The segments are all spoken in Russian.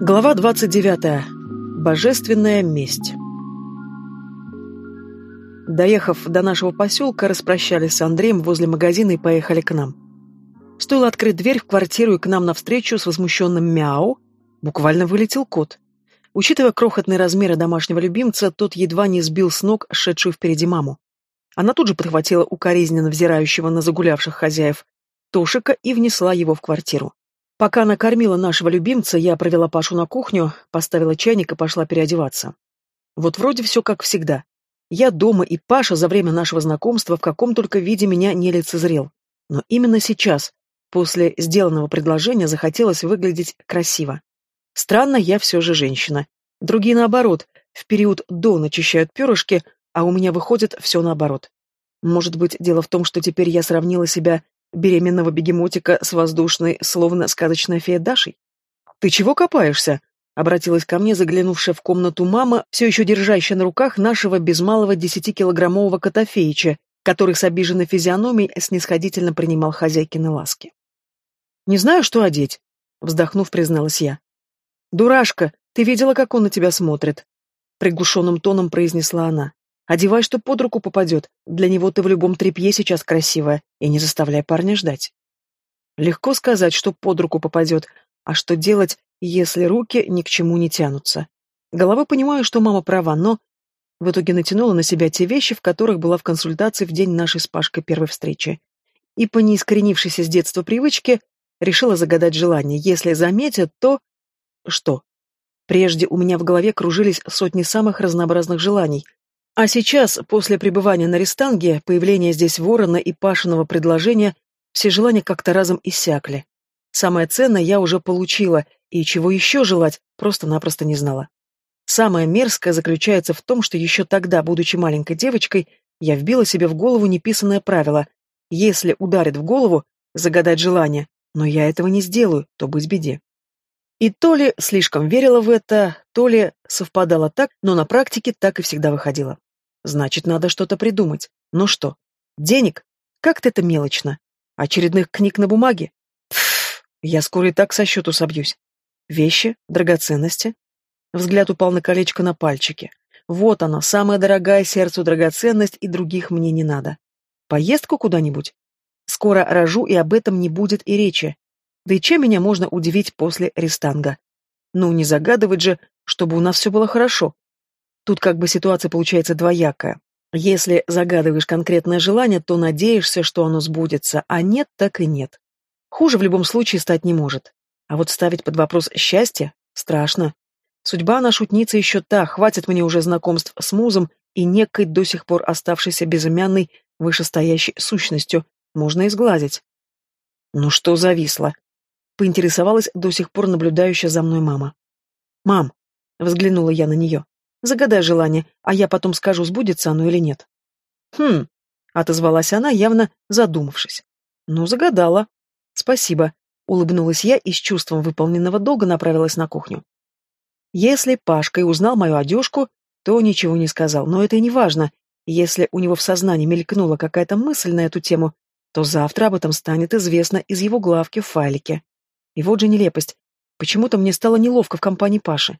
Глава 29. Божественная месть. Доехав до нашего поселка, распрощались с Андреем возле магазина и поехали к нам. Стоило открыть дверь в квартиру, и к нам навстречу с возмущенным мяу буквально вылетел кот. Учитывая крохотные размеры домашнего любимца, тот едва не сбил с ног шедшую впереди маму. Она тут же подхватила укоризненно взирающего на загулявших хозяев Тошика и внесла его в квартиру. Пока она кормила нашего любимца, я провела Пашу на кухню, поставила чайник и пошла переодеваться. Вот вроде все как всегда. Я дома, и Паша за время нашего знакомства в каком только виде меня не лицезрел. Но именно сейчас, после сделанного предложения, захотелось выглядеть красиво. Странно, я все же женщина. Другие, наоборот, в период до начищают перышки, а у меня выходит все наоборот. Может быть, дело в том, что теперь я сравнила себя, беременного бегемотика, с воздушной, словно сказочная фея Дашей? «Ты чего копаешься?» — обратилась ко мне заглянувшая в комнату мама, все еще держащая на руках нашего без малого десятикилограммового котофеича, который с обиженной физиономией снисходительно принимал хозяйкины ласки. «Не знаю, что одеть», — вздохнув, призналась я. «Дурашка, ты видела, как он на тебя смотрит?» Приглушенным тоном произнесла она. «Одевай, что под руку попадет. Для него ты в любом тряпье сейчас красивая, и не заставляй парня ждать». Легко сказать, что под руку попадет, а что делать, если руки ни к чему не тянутся. Головой понимаю, что мама права, но... В итоге натянула на себя те вещи, в которых была в консультации в день нашей с Пашкой первой встречи. И по неискоренившейся с детства привычке решила загадать желание. Если заметят, то... Что? Прежде у меня в голове кружились сотни самых разнообразных желаний. А сейчас, после пребывания на Рестанге, появления здесь ворона и Пашиного предложения, все желания как-то разом иссякли. Самое ценное я уже получила, и чего еще желать, просто-напросто не знала. Самое мерзкое заключается в том, что еще тогда, будучи маленькой девочкой, я вбила себе в голову неписанное правило «Если ударит в голову, загадать желание, но я этого не сделаю, то быть беде». И то ли слишком верила в это, то ли совпадало так, но на практике так и всегда выходило. Значит, надо что-то придумать. Ну что? Денег? Как-то это мелочно. Очередных книг на бумаге? Пф, я скоро и так со счету собьюсь. Вещи, драгоценности. Взгляд упал на колечко на пальчике. Вот она, самая дорогая сердцу драгоценность, и других мне не надо. Поездку куда-нибудь? Скоро рожу, и об этом не будет и речи. Да и чем меня можно удивить после рестанга? Ну, не загадывать же, чтобы у нас все было хорошо. Тут как бы ситуация получается двоякая. Если загадываешь конкретное желание, то надеешься, что оно сбудется, а нет, так и нет. Хуже в любом случае стать не может. А вот ставить под вопрос счастье страшно. Судьба на шутница еще та, хватит мне уже знакомств с музом и некой до сих пор оставшейся безымянной вышестоящей сущностью можно изгладить. Ну что зависло? поинтересовалась до сих пор наблюдающая за мной мама. «Мам», — взглянула я на нее, — «загадай желание, а я потом скажу, сбудется оно или нет». «Хм», — отозвалась она, явно задумавшись. «Ну, загадала». «Спасибо», — улыбнулась я и с чувством выполненного долга направилась на кухню. Если Пашка и узнал мою одежку, то ничего не сказал, но это и не важно. Если у него в сознании мелькнула какая-то мысль на эту тему, то завтра об этом станет известно из его главки в файлике. И вот же нелепость. Почему-то мне стало неловко в компании Паши.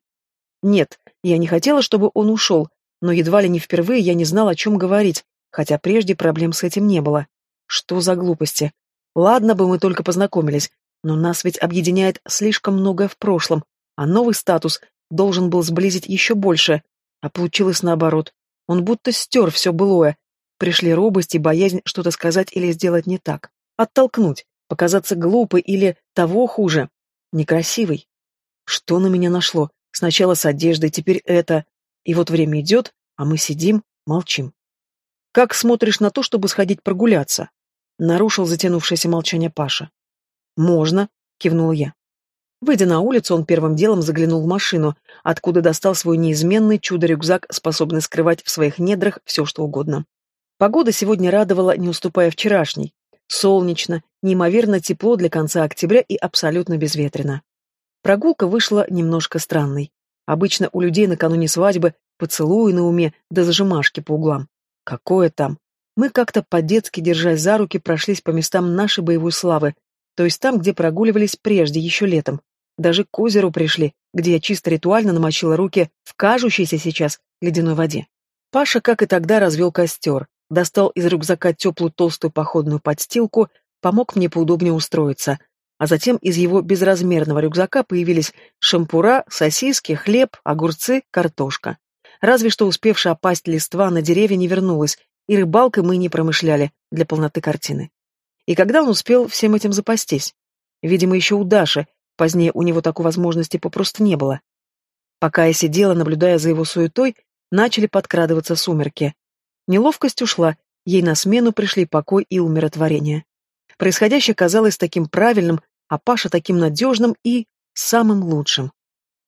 Нет, я не хотела, чтобы он ушел, но едва ли не впервые я не знала, о чем говорить, хотя прежде проблем с этим не было. Что за глупости? Ладно бы мы только познакомились, но нас ведь объединяет слишком многое в прошлом, а новый статус должен был сблизить еще больше, а получилось наоборот. Он будто стер все былое. Пришли робость и боязнь что-то сказать или сделать не так. Оттолкнуть показаться глупой или, того хуже, некрасивой. Что на меня нашло? Сначала с одеждой, теперь это. И вот время идет, а мы сидим, молчим. «Как смотришь на то, чтобы сходить прогуляться?» Нарушил затянувшееся молчание Паша. «Можно», — кивнул я. Выйдя на улицу, он первым делом заглянул в машину, откуда достал свой неизменный чудо-рюкзак, способный скрывать в своих недрах все, что угодно. Погода сегодня радовала, не уступая вчерашней. Солнечно, неимоверно тепло для конца октября и абсолютно безветренно. Прогулка вышла немножко странной. Обычно у людей накануне свадьбы поцелуи на уме да зажимашки по углам. Какое там? Мы как-то по-детски, держась за руки, прошлись по местам нашей боевой славы. то есть там, где прогуливались прежде, еще летом. Даже к озеру пришли, где я чисто ритуально намочила руки в кажущейся сейчас ледяной воде. Паша, как и тогда, развел костер, достал из рюкзака теплую толстую походную подстилку, помог мне поудобнее устроиться, а затем из его безразмерного рюкзака появились шампура, сосиски, хлеб, огурцы, картошка. Разве что успевшая опасть листва на деревья не вернулась, и рыбалкой мы не промышляли для полноты картины. И когда он успел всем этим запастись? Видимо, еще у Даши, позднее у него такой возможности попросту не было. Пока я сидела, наблюдая за его суетой, начали подкрадываться сумерки. Неловкость ушла, ей на смену пришли покой и умиротворение. Происходящее казалось таким правильным, а Паша таким надежным и самым лучшим.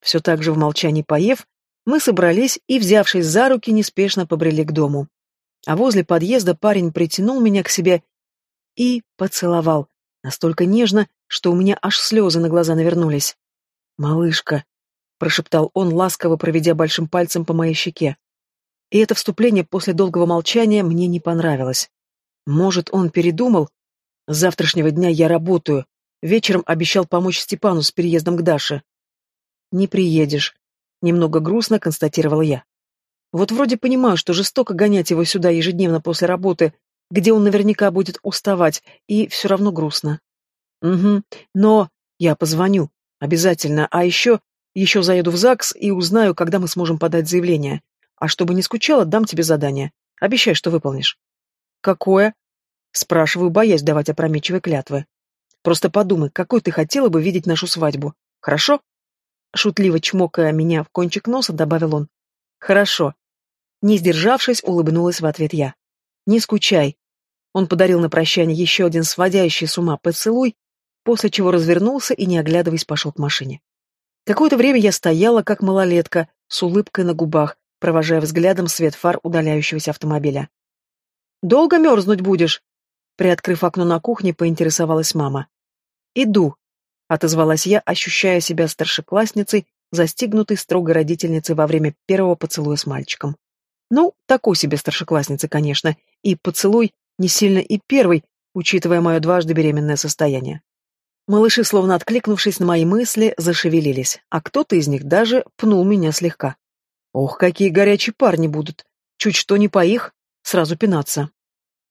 Все так же в молчании поев, мы собрались и, взявшись за руки, неспешно побрели к дому. А возле подъезда парень притянул меня к себе и поцеловал, настолько нежно, что у меня аж слезы на глаза навернулись. «Малышка», — прошептал он, ласково проведя большим пальцем по моей щеке. И это вступление после долгого молчания мне не понравилось. Может, он передумал с завтрашнего дня я работаю. Вечером обещал помочь Степану с переездом к Даше. Не приедешь. Немного грустно констатировал я. Вот вроде понимаю, что жестоко гонять его сюда ежедневно после работы, где он наверняка будет уставать, и все равно грустно. Угу, но я позвоню. Обязательно. А еще... Еще заеду в ЗАГС и узнаю, когда мы сможем подать заявление. А чтобы не скучала, дам тебе задание. Обещай, что выполнишь. Какое? Спрашиваю, боясь давать опрометчивые клятвы. Просто подумай, какой ты хотела бы видеть нашу свадьбу. Хорошо? Шутливо чмокая меня в кончик носа, добавил он. Хорошо. Не сдержавшись, улыбнулась в ответ я. Не скучай. Он подарил на прощание еще один сводящий с ума поцелуй, после чего развернулся и, не оглядываясь, пошел к машине. Какое-то время я стояла, как малолетка, с улыбкой на губах, провожая взглядом свет фар удаляющегося автомобиля. «Долго мерзнуть будешь?» Приоткрыв окно на кухне, поинтересовалась мама. «Иду», — отозвалась я, ощущая себя старшеклассницей, застигнутой строгой родительницей во время первого поцелуя с мальчиком. Ну, такой себе старшеклассницы, конечно, и поцелуй не сильно и первый, учитывая мое дважды беременное состояние. Малыши, словно откликнувшись на мои мысли, зашевелились, а кто-то из них даже пнул меня слегка. Ох, какие горячие парни будут! Чуть что не по их, сразу пинаться.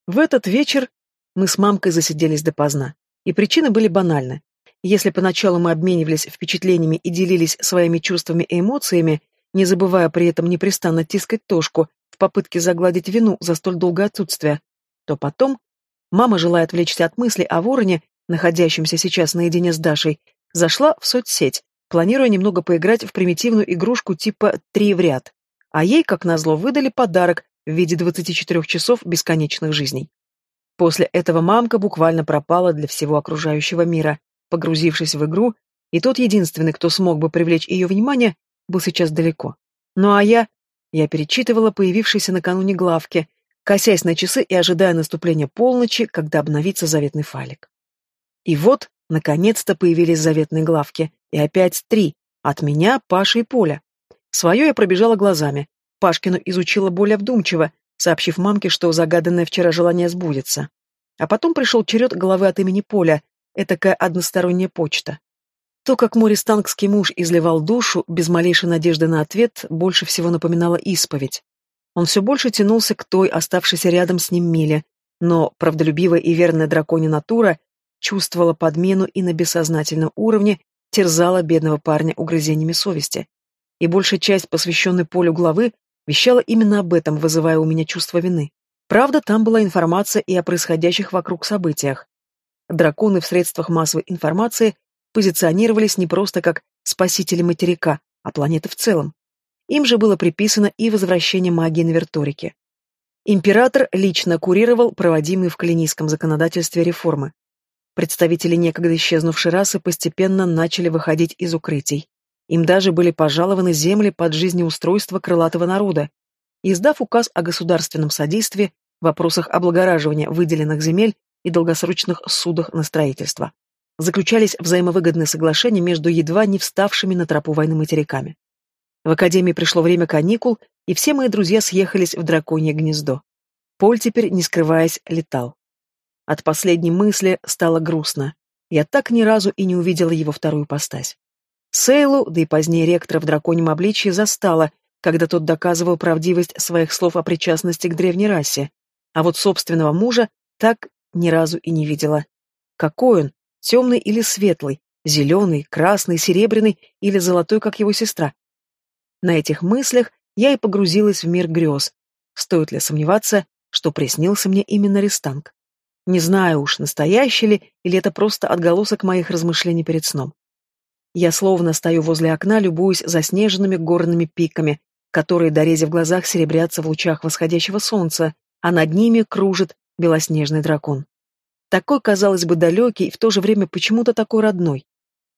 В этот вечер мы с мамкой засиделись допоздна. И причины были банальны. Если поначалу мы обменивались впечатлениями и делились своими чувствами и эмоциями, не забывая при этом непрестанно тискать Тошку в попытке загладить вину за столь долгое отсутствие, то потом мама, желая отвлечься от мысли о вороне, находящемся сейчас наедине с Дашей, зашла в соцсеть, планируя немного поиграть в примитивную игрушку типа «три в ряд», а ей, как назло, выдали подарок в виде 24 часов бесконечных жизней. После этого мамка буквально пропала для всего окружающего мира, погрузившись в игру, и тот единственный, кто смог бы привлечь ее внимание, был сейчас далеко. Ну а я... Я перечитывала появившиеся накануне главки, косясь на часы и ожидая наступления полночи, когда обновится заветный файлик. И вот, наконец-то появились заветные главки, и опять три, от меня, Паши и Поля. Свое я пробежала глазами, Пашкину изучила более вдумчиво, сообщив мамке, что загаданное вчера желание сбудется. А потом пришел черед головы от имени Поля, этакая односторонняя почта. То, как мористангский муж изливал душу, без малейшей надежды на ответ, больше всего напоминало исповедь. Он все больше тянулся к той, оставшейся рядом с ним Миле, но правдолюбивая и верная драконья натура чувствовала подмену и на бессознательном уровне терзала бедного парня угрызениями совести. И большая часть, посвященной Полю главы, Вещала именно об этом, вызывая у меня чувство вины. Правда, там была информация и о происходящих вокруг событиях. Драконы в средствах массовой информации позиционировались не просто как спасители материка, а планеты в целом. Им же было приписано и возвращение магии на Верторике. Император лично курировал проводимые в калинийском законодательстве реформы. Представители некогда исчезнувшей расы постепенно начали выходить из укрытий. Им даже были пожалованы земли под жизнеустройство крылатого народа. Издав указ о государственном содействии в вопросах облагораживания выделенных земель и долгосрочных судах на строительство. Заключались взаимовыгодные соглашения между едва не вставшими на тропу войны материками. В академии пришло время каникул, и все мои друзья съехались в драконье гнездо. Поль теперь, не скрываясь, летал. От последней мысли стало грустно. я так ни разу и не увидела его вторую постась. Сейлу, да и позднее ректора в драконьем обличии, застала, когда тот доказывал правдивость своих слов о причастности к древней расе, а вот собственного мужа так ни разу и не видела. Какой он, темный или светлый, зеленый, красный, серебряный или золотой, как его сестра? На этих мыслях я и погрузилась в мир грез. Стоит ли сомневаться, что приснился мне именно Рестанг? Не знаю уж, настоящий ли, или это просто отголосок моих размышлений перед сном. Я словно стою возле окна, любуюсь заснеженными горными пиками, которые, дорезив в глазах, серебрятся в лучах восходящего солнца, а над ними кружит белоснежный дракон. Такой, казалось бы, далекий и в то же время почему-то такой родной.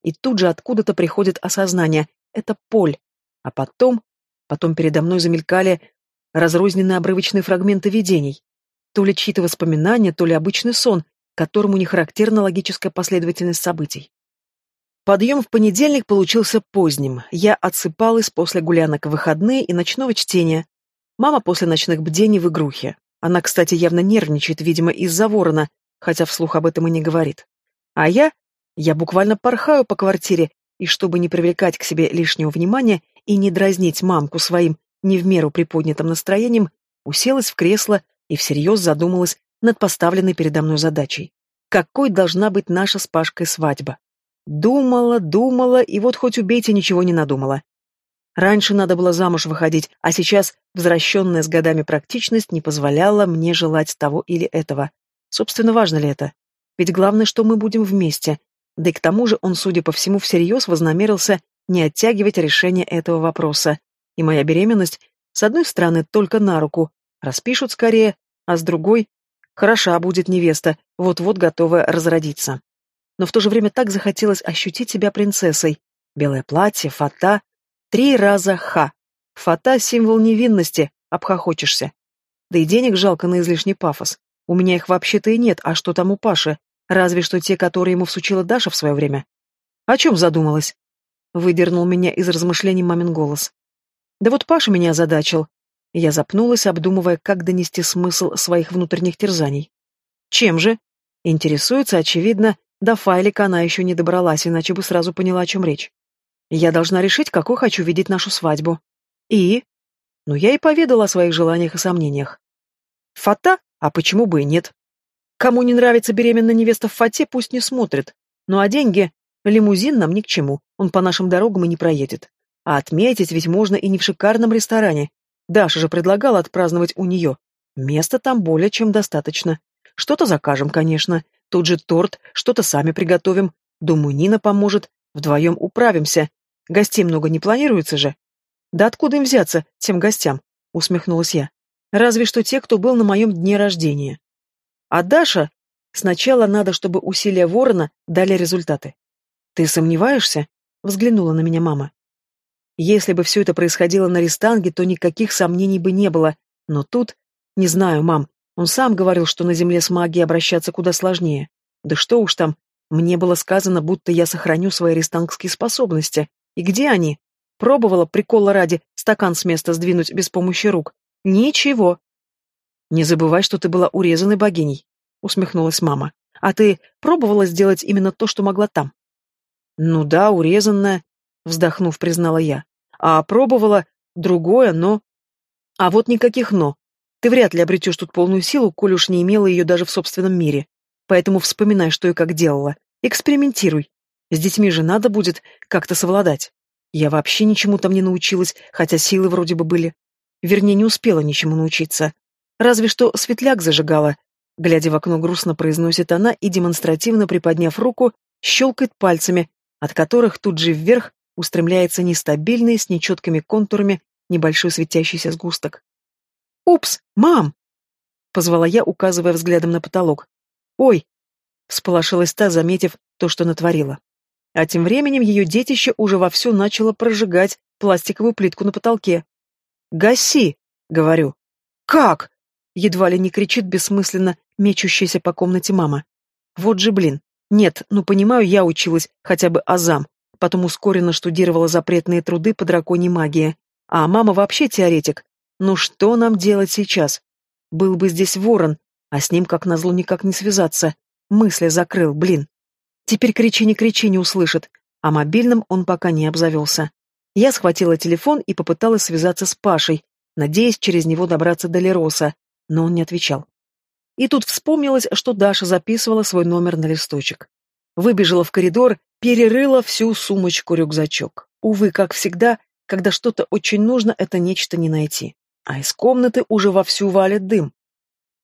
И тут же откуда-то приходит осознание — это Поль. А потом, потом передо мной замелькали разрозненные обрывочные фрагменты видений. То ли чьи-то воспоминания, то ли обычный сон, которому не характерна логическая последовательность событий. Подъем в понедельник получился поздним. Я отсыпалась после гулянок в выходные и ночного чтения. Мама после ночных бдений в игрухе. Она, кстати, явно нервничает, видимо, из-за ворона, хотя вслух об этом и не говорит. А я? Я буквально порхаю по квартире, и чтобы не привлекать к себе лишнего внимания и не дразнить мамку своим не в меру приподнятым настроением, уселась в кресло и всерьез задумалась над поставленной передо мной задачей. Какой должна быть наша с Пашкой свадьба? Думала, думала, и вот хоть убейте, ничего не надумала. Раньше надо было замуж выходить, а сейчас возвращенная с годами практичность не позволяла мне желать того или этого. Собственно, важно ли это? Ведь главное, что мы будем вместе. Да и к тому же он, судя по всему, всерьез вознамерился не оттягивать решение этого вопроса. И моя беременность, с одной стороны, только на руку. Распишут скорее, а с другой... Хороша будет невеста, вот-вот готовая разродиться но в то же время так захотелось ощутить себя принцессой. Белое платье, фата. Три раза ха. Фата — символ невинности, обхохочешься. Да и денег жалко на излишний пафос. У меня их вообще-то и нет, а что там у Паши? Разве что те, которые ему всучила Даша в свое время. О чем задумалась? Выдернул меня из размышлений мамин голос. Да вот Паша меня озадачил. Я запнулась, обдумывая, как донести смысл своих внутренних терзаний. Чем же? Интересуется, очевидно, до файлика она еще не добралась, иначе бы сразу поняла, о чем речь. Я должна решить, какой хочу видеть нашу свадьбу. И? Ну, я и поведала о своих желаниях и сомнениях. Фата? А почему бы и нет? Кому не нравится беременная невеста в фате, пусть не смотрит. Ну а деньги? Лимузин нам ни к чему, он по нашим дорогам и не проедет. А отметить ведь можно и не в шикарном ресторане. Даша же предлагала отпраздновать у нее. Места там более чем достаточно. Что-то закажем, конечно, Тут же торт, что-то сами приготовим. Думаю, Нина поможет. Вдвоем управимся. Гостей много не планируется же. Да откуда им взяться, тем гостям? Усмехнулась я. Разве что те, кто был на моем дне рождения. А Даша... Сначала надо, чтобы усилия ворона дали результаты. Ты сомневаешься? Взглянула на меня мама. Если бы все это происходило на Рестанге, то никаких сомнений бы не было. Но тут... Не знаю, мам, он сам говорил, что на Земле с магией обращаться куда сложнее. Да что уж там, мне было сказано, будто я сохраню свои рестангские способности. И где они? Пробовала, прикола ради, стакан с места сдвинуть без помощи рук. Ничего. Не забывай, что ты была урезанной богиней, усмехнулась мама. А ты пробовала сделать именно то, что могла там? Ну да, урезанная, вздохнув, признала я. А пробовала другое, но... А вот никаких «но». Ты вряд ли обретешь тут полную силу, коль уж не имела ее даже в собственном мире. Поэтому вспоминай, что и как делала. Экспериментируй. С детьми же надо будет как-то совладать. Я вообще ничему там не научилась, хотя силы вроде бы были. Вернее, не успела ничему научиться. Разве что светляк зажигала. Глядя в окно, грустно произносит она и, демонстративно приподняв руку, щелкает пальцами, от которых тут же вверх устремляется нестабильный, с нечеткими контурами, небольшой светящийся сгусток. «Упс, мам!» — позвала я, указывая взглядом на потолок. «Ой!» — всполошилась та, заметив то, что натворила. А тем временем ее детище уже вовсю начало прожигать пластиковую плитку на потолке. «Гаси!» — говорю. «Как?» — едва ли не кричит бессмысленно мечущаяся по комнате мама. «Вот же блин! Нет, ну понимаю, я училась хотя бы азам, потом ускоренно штудировала запретные труды по драконьей магии. А мама вообще теоретик, ну что нам делать сейчас? Был бы здесь ворон, а с ним, как назло, никак не связаться. Мысли закрыл, блин. Теперь кричи, не кричи, не услышит. А мобильным он пока не обзавелся. Я схватила телефон и попыталась связаться с Пашей, надеясь через него добраться до Лероса, но он не отвечал. И тут вспомнилось, что Даша записывала свой номер на листочек. Выбежала в коридор, перерыла всю сумочку-рюкзачок. Увы, как всегда, когда что-то очень нужно, это нечто не найти. А из комнаты уже вовсю валит дым.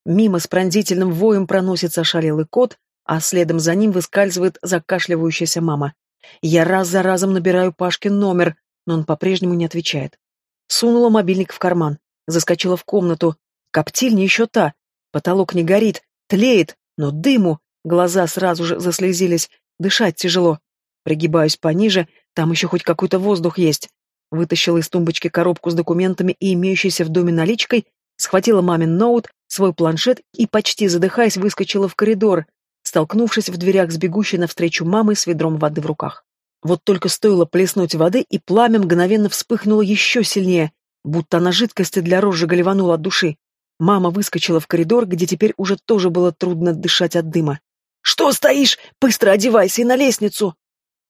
Мимо с пронзительным воем проносится ошалелый кот, а следом за ним выскальзывает закашливающаяся мама. Я раз за разом набираю Пашкин номер, но он по-прежнему не отвечает. Сунула мобильник в карман, заскочила в комнату. Коптильня еще та, потолок не горит, тлеет, но дыму, глаза сразу же заслезились, дышать тяжело. Пригибаюсь пониже, там еще хоть какой-то воздух есть. Вытащила из тумбочки коробку с документами и имеющейся в доме наличкой, схватила мамин ноут, свой планшет и, почти задыхаясь, выскочила в коридор, столкнувшись в дверях с бегущей навстречу мамой с ведром воды в руках. Вот только стоило плеснуть воды, и пламя мгновенно вспыхнуло еще сильнее, будто на жидкости для розжига ливануло от души. Мама выскочила в коридор, где теперь уже тоже было трудно дышать от дыма. «Что стоишь? Быстро одевайся и на лестницу!»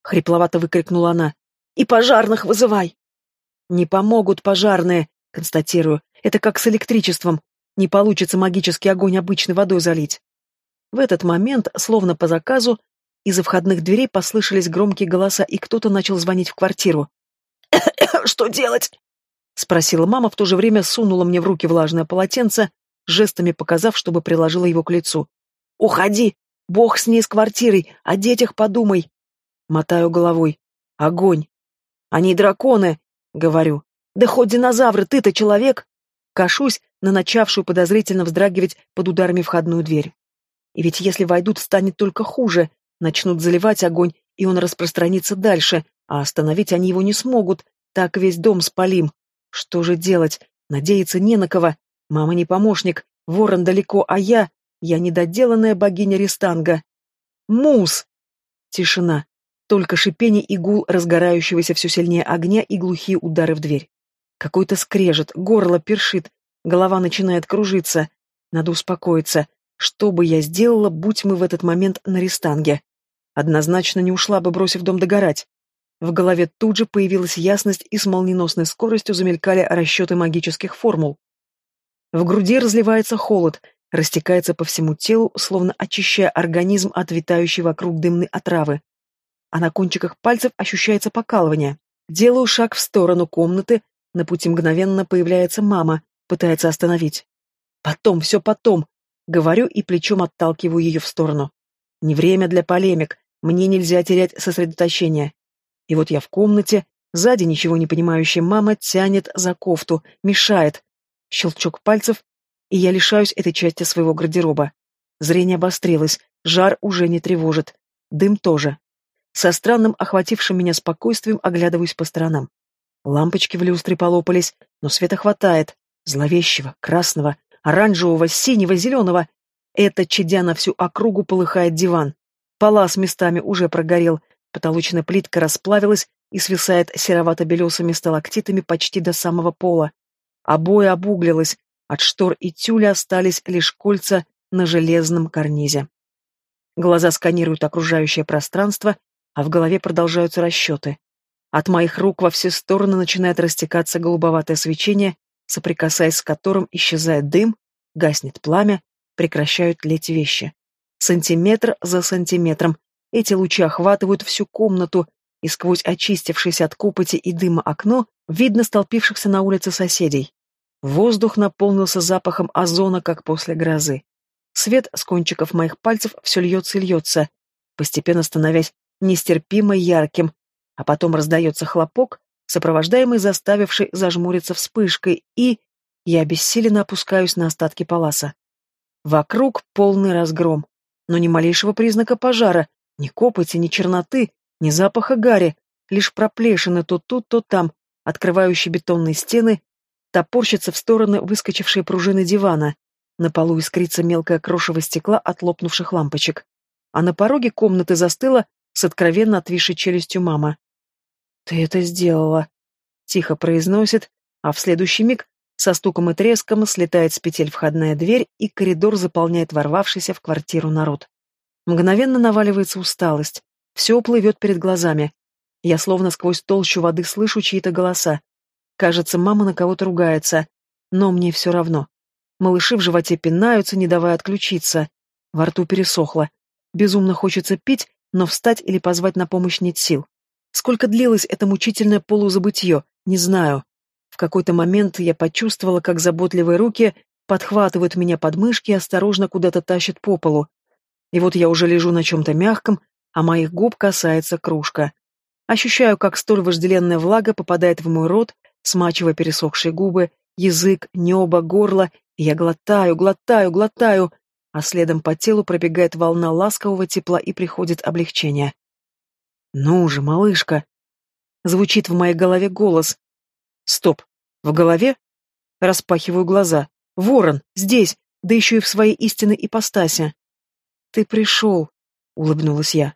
Хрипловато выкрикнула она. «И пожарных вызывай!» «Не помогут пожарные», — констатирую. «Это как с электричеством. Не получится магический огонь обычной водой залить». В этот момент, словно по заказу, из-за входных дверей послышались громкие голоса, и кто-то начал звонить в квартиру. «Что делать?» — спросила мама, в то же время сунула мне в руки влажное полотенце, жестами показав, чтобы приложила его к лицу. «Уходи! Бог с ней с квартирой! О детях подумай!» Мотаю головой. «Огонь! Они драконы!» — говорю. «Да хоть динозавры, ты-то человек!» Кашусь на начавшую подозрительно вздрагивать под ударами входную дверь. И ведь если войдут, станет только хуже. Начнут заливать огонь, и он распространится дальше, а остановить они его не смогут. Так весь дом спалим. Что же делать? Надеяться не на кого. Мама не помощник, ворон далеко, а я... Я недоделанная богиня Рестанга. Мус! Тишина. Только шипение и гул разгорающегося все сильнее огня и глухие удары в дверь. Какой-то скрежет, горло першит, голова начинает кружиться. Надо успокоиться. Что бы я сделала, будь мы в этот момент на рестанге? Однозначно не ушла бы, бросив дом догорать. В голове тут же появилась ясность и с молниеносной скоростью замелькали расчеты магических формул. В груди разливается холод, растекается по всему телу, словно очищая организм от витающей вокруг дымной отравы. А на кончиках пальцев ощущается покалывание. Делаю шаг в сторону комнаты, на пути мгновенно появляется мама, пытается остановить. Потом, все потом, Говорю и плечом отталкиваю ее в сторону. Не время для полемик, мне нельзя терять сосредоточение. И вот я в комнате, сзади ничего не понимающая мама тянет за кофту, мешает. Щелчок пальцев, и я лишаюсь этой части своего гардероба. Зрение обострилось, жар уже не тревожит. Дым тоже. Со странным охватившим меня спокойствием оглядываюсь по сторонам. Лампочки в люстре полопались, но света хватает. Зловещего, красного, оранжевого, синего, зеленого. Это, чадя на всю округу, полыхает диван. Палас местами уже прогорел, потолочная плитка расплавилась и свисает серовато-белесыми сталактитами почти до самого пола. Обои обуглилось, от штор и тюля остались лишь кольца на железном карнизе. Глаза сканируют окружающее пространство, а в голове продолжаются расчеты. От моих рук во все стороны начинает растекаться голубоватое свечение, соприкасаясь с которым исчезает дым, гаснет пламя, прекращают леть вещи. Сантиметр за сантиметром эти лучи охватывают всю комнату, и сквозь очистившееся от копоти и дыма окно видно столпившихся на улице соседей. Воздух наполнился запахом озона, как после грозы. Свет с кончиков моих пальцев все льется и льется, постепенно становясь нестерпимо ярким, а потом раздается хлопок, сопровождаемый заставившей зажмуриться вспышкой, и я бессиленно опускаюсь на остатки паласа. Вокруг полный разгром, но ни малейшего признака пожара, ни копоти, ни черноты, ни запаха гари, лишь проплешины то тут, то там, открывающие бетонные стены, топорщится в стороны выскочившие пружины дивана, на полу искрится мелкое крошево стекла от лопнувших лампочек, а на пороге комнаты застыла с откровенно отвисшей челюстью мама. «Ты это сделала», — тихо произносит, а в следующий миг со стуком и треском слетает с петель входная дверь, и коридор заполняет ворвавшийся в квартиру народ. Мгновенно наваливается усталость. Все плывет перед глазами. Я словно сквозь толщу воды слышу чьи-то голоса. Кажется, мама на кого-то ругается. Но мне все равно. Малыши в животе пинаются, не давая отключиться. Во рту пересохло. Безумно хочется пить, но встать или позвать на помощь нет сил. Сколько длилось это мучительное полузабытье, не знаю. В какой-то момент я почувствовала, как заботливые руки подхватывают меня под мышки и осторожно куда-то тащат по полу. И вот я уже лежу на чем-то мягком, а моих губ касается кружка. Ощущаю, как столь вожделенная влага попадает в мой рот, смачивая пересохшие губы, язык, небо, горло, и я глотаю, глотаю, глотаю, а следом по телу пробегает волна ласкового тепла и приходит облегчение. «Ну же, малышка!» Звучит в моей голове голос. Стоп. В голове? Распахиваю глаза. Ворон, здесь, да еще и в своей истинной ипостаси. Ты пришел, улыбнулась я.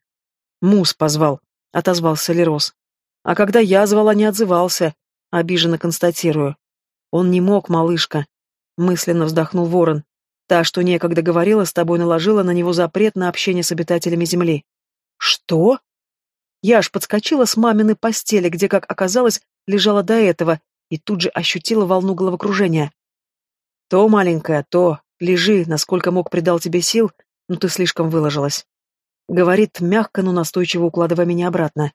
Мус позвал, отозвался Лерос. А когда я звала, не отзывался, обиженно констатирую. Он не мог, малышка. Мысленно вздохнул Ворон. Та, что некогда говорила с тобой, наложила на него запрет на общение с обитателями Земли. Что? Я аж подскочила с маминой постели, где, как оказалось, лежала до этого, и тут же ощутила волну головокружения. То, маленькая, то, лежи, насколько мог придал тебе сил, но ты слишком выложилась. Говорит мягко, но настойчиво укладывая меня обратно.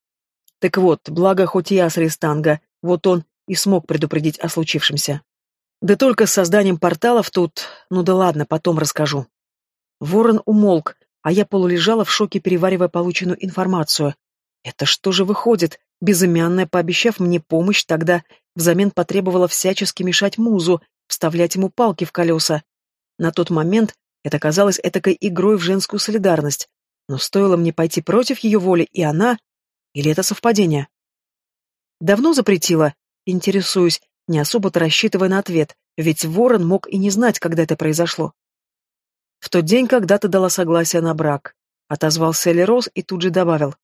Так вот, благо хоть я с Ристанга, вот он и смог предупредить о случившемся. Да только с созданием порталов тут... Ну да ладно, потом расскажу. Ворон умолк, а я полулежала в шоке, переваривая полученную информацию. Это что же выходит? Безымянная, пообещав мне помощь, тогда взамен потребовала всячески мешать музу, вставлять ему палки в колеса. На тот момент это казалось этакой игрой в женскую солидарность. Но стоило мне пойти против ее воли, и она... Или это совпадение? Давно запретила? Интересуюсь, не особо-то рассчитывая на ответ, ведь Ворон мог и не знать, когда это произошло. В тот день, когда ты дала согласие на брак, отозвался Элерос и тут же добавил.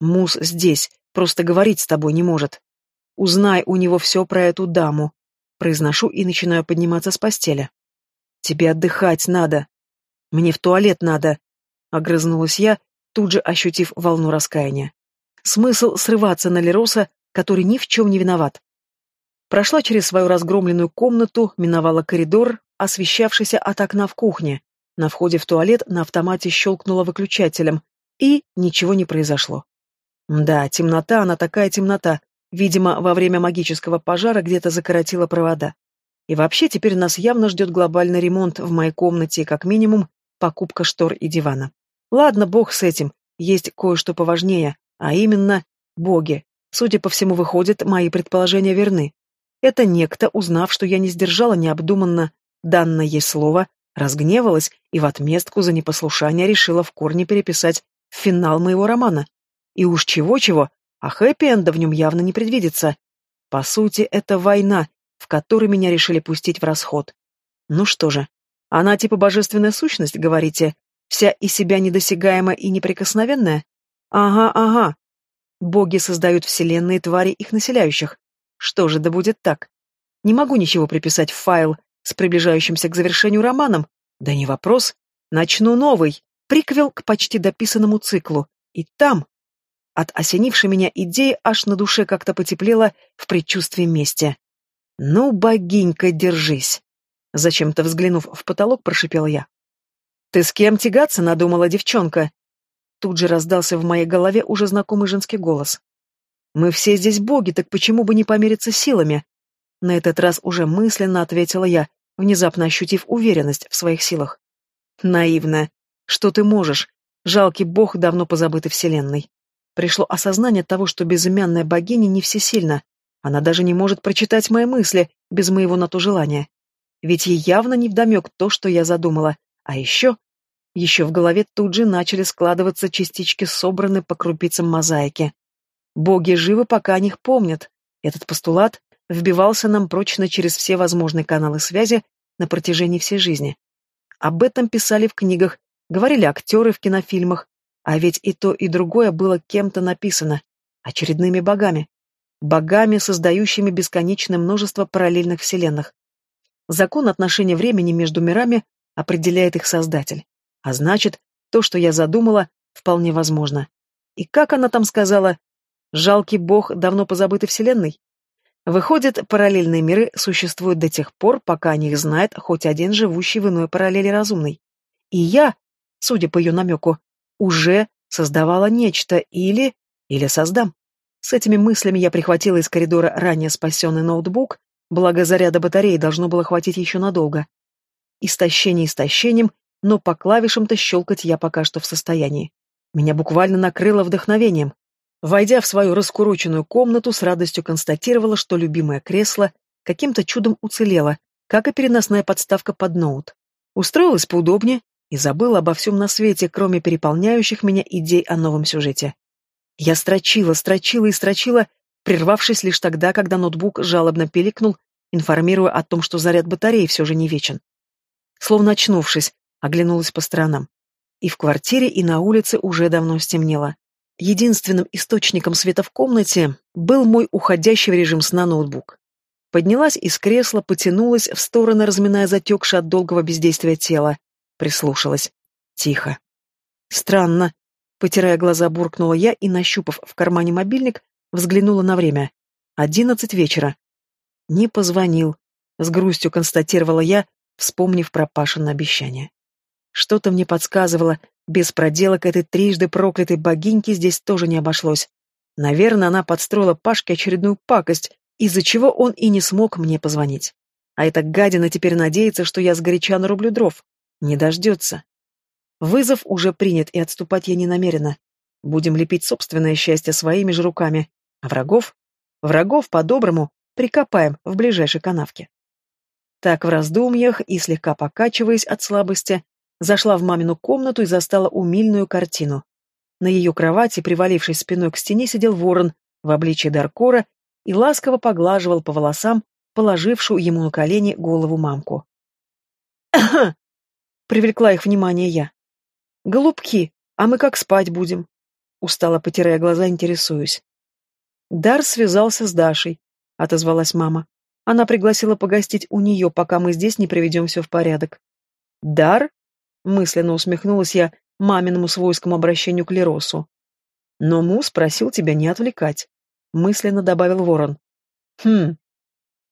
Мус здесь, просто говорить с тобой не может. Узнай у него все про эту даму. Произношу и начинаю подниматься с постели. Тебе отдыхать надо. Мне в туалет надо. Огрызнулась я, тут же ощутив волну раскаяния. Смысл срываться на Лероса, который ни в чем не виноват. Прошла через свою разгромленную комнату, миновала коридор, освещавшийся от окна в кухне. На входе в туалет на автомате щелкнула выключателем, и ничего не произошло. Да, темнота, она такая темнота. Видимо, во время магического пожара где-то закоротила провода. И вообще теперь нас явно ждет глобальный ремонт в моей комнате, как минимум покупка штор и дивана. Ладно, бог с этим, есть кое-что поважнее, а именно боги. Судя по всему, выходит, мои предположения верны. Это некто, узнав, что я не сдержала необдуманно данное ей слово, разгневалась и в отместку за непослушание решила в корне переписать финал моего романа. И уж чего-чего, а хэппи-энда в нем явно не предвидится. По сути, это война, в которой меня решили пустить в расход. Ну что же, она типа божественная сущность, говорите? Вся из себя недосягаемая и неприкосновенная? Ага, ага. Боги создают вселенные твари их населяющих. Что же, да будет так. Не могу ничего приписать в файл с приближающимся к завершению романом. Да не вопрос. Начну новый. Приквел к почти дописанному циклу. И там от осенившей меня идеи аж на душе как-то потеплело в предчувствии мести. «Ну, богинька, держись!» Зачем-то взглянув в потолок, прошипел я. «Ты с кем тягаться надумала, девчонка?» Тут же раздался в моей голове уже знакомый женский голос. «Мы все здесь боги, так почему бы не помериться силами?» На этот раз уже мысленно ответила я, внезапно ощутив уверенность в своих силах. «Наивная. Что ты можешь? Жалкий бог давно позабытый вселенной пришло осознание того, что безымянная богиня не всесильна. Она даже не может прочитать мои мысли без моего на то желания. Ведь ей явно не вдомек то, что я задумала. А еще... Еще в голове тут же начали складываться частички, собранные по крупицам мозаики. Боги живы, пока о них помнят. Этот постулат вбивался нам прочно через все возможные каналы связи на протяжении всей жизни. Об этом писали в книгах, говорили актеры в кинофильмах, а ведь и то, и другое было кем-то написано. Очередными богами. Богами, создающими бесконечное множество параллельных вселенных. Закон отношения времени между мирами определяет их создатель. А значит, То, что я задумала, вполне возможно. И как она там сказала? Жалкий бог давно позабытой вселенной? Выходит, параллельные миры существуют до тех пор, пока о них знает хоть один живущий в иной параллели разумный. И я, судя по ее намеку, уже создавала нечто или... или создам. С этими мыслями я прихватила из коридора ранее спасенный ноутбук, благо заряда батареи должно было хватить еще надолго. Истощение истощением, но по клавишам-то щелкать я пока что в состоянии. Меня буквально накрыло вдохновением. Войдя в свою раскуроченную комнату, с радостью констатировала, что любимое кресло каким-то чудом уцелело, как и переносная подставка под ноут. Устроилась поудобнее и забыла обо всем на свете, кроме переполняющих меня идей о новом сюжете. Я строчила, строчила и строчила, прервавшись лишь тогда, когда ноутбук жалобно пиликнул, информируя о том, что заряд батареи все же не вечен. Словно очнувшись, оглянулась по сторонам. И в квартире, и на улице уже давно стемнело. Единственным источником света в комнате был мой уходящий в режим сна ноутбук. Поднялась из кресла, потянулась в стороны, разминая затекшее от долгого бездействия тело. Прислушалась. Тихо. Странно. Потирая глаза, буркнула я и, нащупав в кармане мобильник, взглянула на время. Одиннадцать вечера. Не позвонил. С грустью констатировала я, вспомнив про Пашино обещание. Что-то мне подсказывало, без проделок этой трижды проклятой богиньки здесь тоже не обошлось. Наверное, она подстроила Пашке очередную пакость, из-за чего он и не смог мне позвонить. А эта гадина теперь надеется, что я сгоряча нарублю дров. Не дождется. Вызов уже принят, и отступать я не намерена. Будем лепить собственное счастье своими же руками. А врагов? Врагов, по-доброму, прикопаем в ближайшей канавке. Так в раздумьях и слегка покачиваясь от слабости, Зашла в мамину комнату и застала умильную картину. На ее кровати, привалившись спиной к стене, сидел ворон в обличье Даркора и ласково поглаживал по волосам положившую ему на колени голову мамку. Привлекла их внимание я. «Голубки, а мы как спать будем?» Устало потирая глаза, интересуюсь. Дар связался с Дашей, отозвалась мама. Она пригласила погостить у нее, пока мы здесь не приведем все в порядок. Дар? Мысленно усмехнулась я маминому свойскому обращению к Леросу. Но Мус просил тебя не отвлекать. Мысленно добавил Ворон. Хм.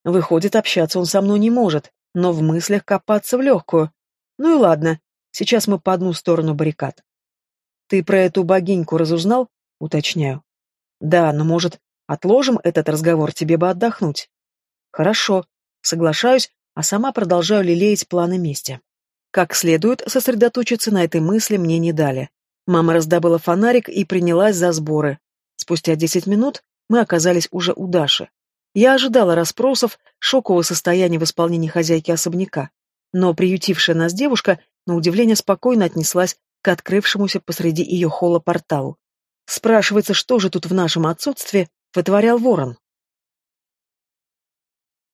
Выходит, общаться он со мной не может, но в мыслях копаться в легкую. Ну и ладно, сейчас мы по одну сторону баррикад. Ты про эту богиньку разузнал? Уточняю. Да, но, может, отложим этот разговор, тебе бы отдохнуть. Хорошо, соглашаюсь, а сама продолжаю лелеять планы мести. Как следует сосредоточиться на этой мысли мне не дали. Мама раздобыла фонарик и принялась за сборы. Спустя десять минут мы оказались уже у Даши. Я ожидала расспросов, шокового состояния в исполнении хозяйки особняка, но приютившая нас девушка, на удивление, спокойно отнеслась к открывшемуся посреди ее холла порталу. Спрашивается, что же тут в нашем отсутствии вытворял ворон?